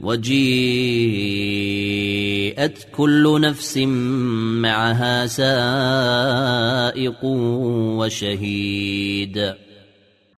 وجيءت كل نفس معها سائق وشهيد